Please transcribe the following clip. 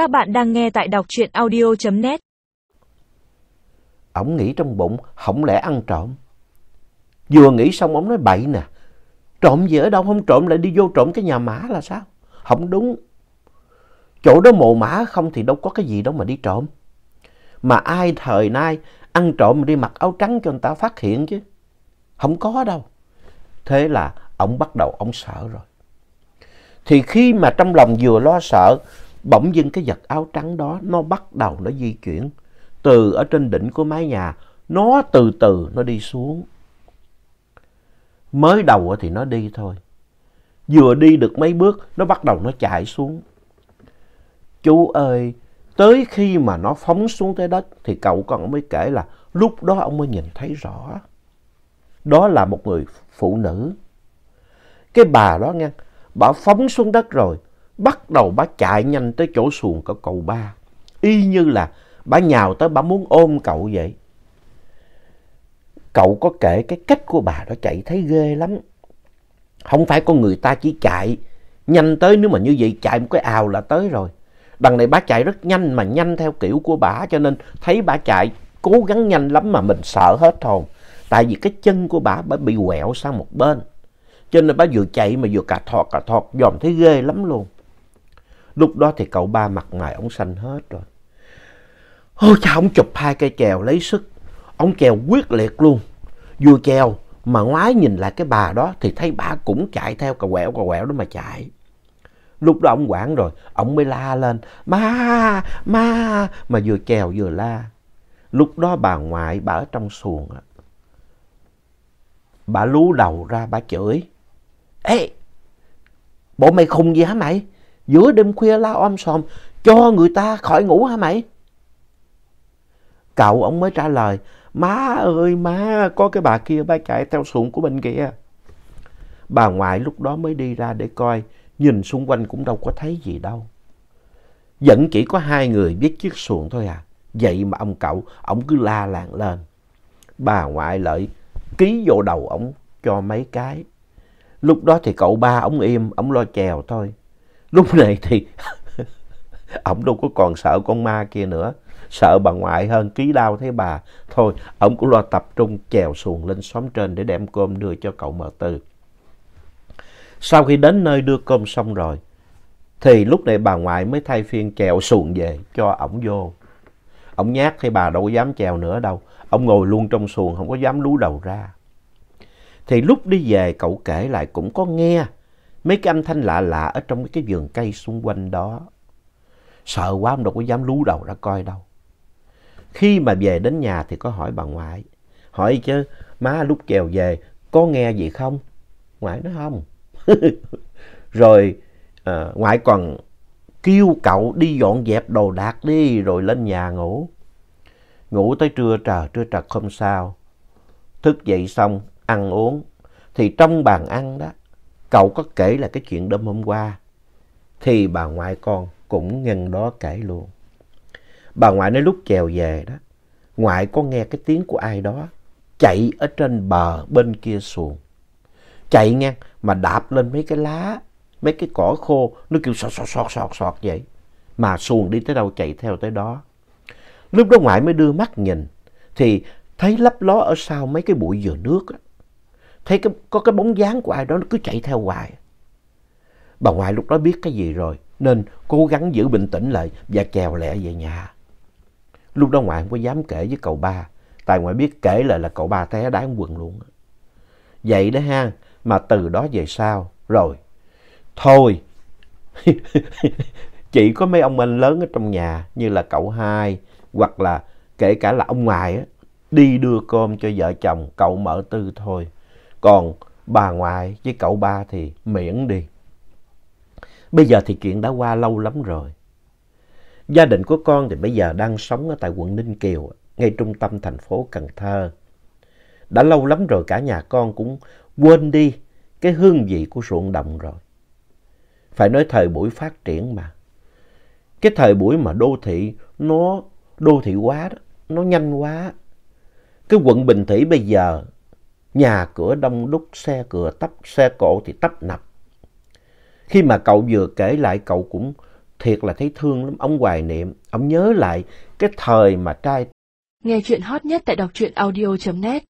Các bạn đang nghe tại đọc truyện audio.net. Ông nghĩ trong bụng, không lẽ ăn trộm. Vừa nghĩ xong ông nói bậy nè. Trộm gì ở đâu không trộm lại đi vô trộm cái nhà mã là sao? Không đúng. Chỗ đó mồ mã không thì đâu có cái gì đâu mà đi trộm. Mà ai thời nay ăn trộm mà đi mặc áo trắng cho người ta phát hiện chứ. Không có đâu. Thế là ông bắt đầu ông sợ rồi. Thì khi mà trong lòng vừa lo sợ, bỗng dưng cái vật áo trắng đó nó bắt đầu nó di chuyển. Từ ở trên đỉnh của mái nhà, nó từ từ nó đi xuống. Mới đầu thì nó đi thôi. Vừa đi được mấy bước, nó bắt đầu nó chạy xuống. Chú ơi, tới khi mà nó phóng xuống tới đất thì cậu con mới kể là lúc đó ông mới nhìn thấy rõ. Đó là một người phụ nữ. Cái bà đó nghe, bà phóng xuống đất rồi, bắt đầu bà chạy nhanh tới chỗ xuồng của cậu ba. Y như là bà nhào tới bà muốn ôm cậu vậy. Cậu có kể cái cách của bà đó chạy thấy ghê lắm. Không phải con người ta chỉ chạy nhanh tới nếu mà như vậy chạy một cái ào là tới rồi. Đằng này bà chạy rất nhanh mà nhanh theo kiểu của bà cho nên thấy bà chạy cố gắng nhanh lắm mà mình sợ hết hồn. Tại vì cái chân của bà, bà bị quẹo sang một bên. Cho nên bà vừa chạy mà vừa cà thọt cà thọt dòm thấy ghê lắm luôn. Lúc đó thì cậu ba mặt mày ông xanh hết rồi. Ôi cha, ông chụp hai cây chèo lấy sức. Ông chèo quyết liệt luôn. Vừa chèo mà ngoái nhìn lại cái bà đó thì thấy bà cũng chạy theo cà quẹo cà quẹo đó mà chạy. Lúc đó ông quảng rồi, ông mới la lên, ma, ma, mà vừa chèo vừa la. Lúc đó bà ngoại, bà ở trong xuồng. Bà lú đầu ra, bà chửi. Ê, bộ mày khùng gì hả mày? Giữa đêm khuya la om sòm, cho người ta khỏi ngủ hả mày? Cậu ông mới trả lời, má ơi má, có cái bà kia bà chạy theo xuồng của bên kia. Bà ngoại lúc đó mới đi ra để coi, nhìn xung quanh cũng đâu có thấy gì đâu. Vẫn chỉ có hai người biết chiếc xuồng thôi à. Vậy mà ông cậu, ông cứ la làng lên. Bà ngoại lợi ký vô đầu ông cho mấy cái. Lúc đó thì cậu ba ông im, ông lo chèo thôi. Lúc này thì ông đâu có còn sợ con ma kia nữa. Sợ bà ngoại hơn ký đau thấy bà. Thôi, ông cũng lo tập trung chèo xuồng lên xóm trên để đem cơm đưa cho cậu mợ tư. Sau khi đến nơi đưa cơm xong rồi, thì lúc này bà ngoại mới thay phiên chèo xuồng về cho ổng vô. Ông nhát thì bà đâu có dám chèo nữa đâu. Ông ngồi luôn trong xuồng, không có dám lú đầu ra. Thì lúc đi về cậu kể lại cũng có nghe mấy cái âm thanh lạ lạ ở trong cái vườn cây xung quanh đó. Sợ quá ông đâu có dám lú đầu ra coi đâu. Khi mà về đến nhà thì có hỏi bà ngoại. Hỏi chứ má lúc chèo về có nghe gì không? Ngoại nói không. rồi à, ngoại còn kêu cậu đi dọn dẹp đồ đạc đi rồi lên nhà ngủ. Ngủ tới trưa trờ, trưa trật không sao. Thức dậy xong, ăn uống. Thì trong bàn ăn đó, cậu có kể là cái chuyện đêm hôm qua. Thì bà ngoại con cũng nhân đó kể luôn. Bà ngoại nói lúc chèo về đó, ngoại có nghe cái tiếng của ai đó chạy ở trên bờ bên kia xuồng. Chạy ngang mà đạp lên mấy cái lá, mấy cái cỏ khô, nó kêu sọt sọt sọt sọt sọt vậy. Mà xuồng đi tới đâu chạy theo tới đó. Lúc đó ngoại mới đưa mắt nhìn, thì thấy lấp ló ở sau mấy cái bụi dừa nước. Á. Thấy cái, có cái bóng dáng của ai đó nó cứ chạy theo hoài. Bà ngoại lúc đó biết cái gì rồi, nên cố gắng giữ bình tĩnh lại và chèo lẹ về nhà. Lúc đó ngoại không có dám kể với cậu ba, tại ngoại biết kể lại là cậu ba té đá quần luôn. Vậy đó ha, mà từ đó về sau, rồi, thôi, chỉ có mấy ông anh lớn ở trong nhà như là cậu hai hoặc là kể cả là ông ngoại á, đi đưa cơm cho vợ chồng cậu mở tư thôi. Còn bà ngoại với cậu ba thì miễn đi. Bây giờ thì chuyện đã qua lâu lắm rồi. Gia đình của con thì bây giờ đang sống ở tại quận Ninh Kiều, ngay trung tâm thành phố Cần Thơ. Đã lâu lắm rồi cả nhà con cũng quên đi cái hương vị của ruộng đồng rồi. Phải nói thời buổi phát triển mà. Cái thời buổi mà đô thị nó đô thị quá đó, nó nhanh quá. Cái quận Bình Thủy bây giờ nhà cửa đông đúc, xe cửa tấp, xe cộ thì tấp nập. Khi mà cậu vừa kể lại cậu cũng thiệt là thấy thương lắm. Ông hoài niệm, ông nhớ lại cái thời mà trai Nghe chuyện hot nhất tại đọc truyện audio.net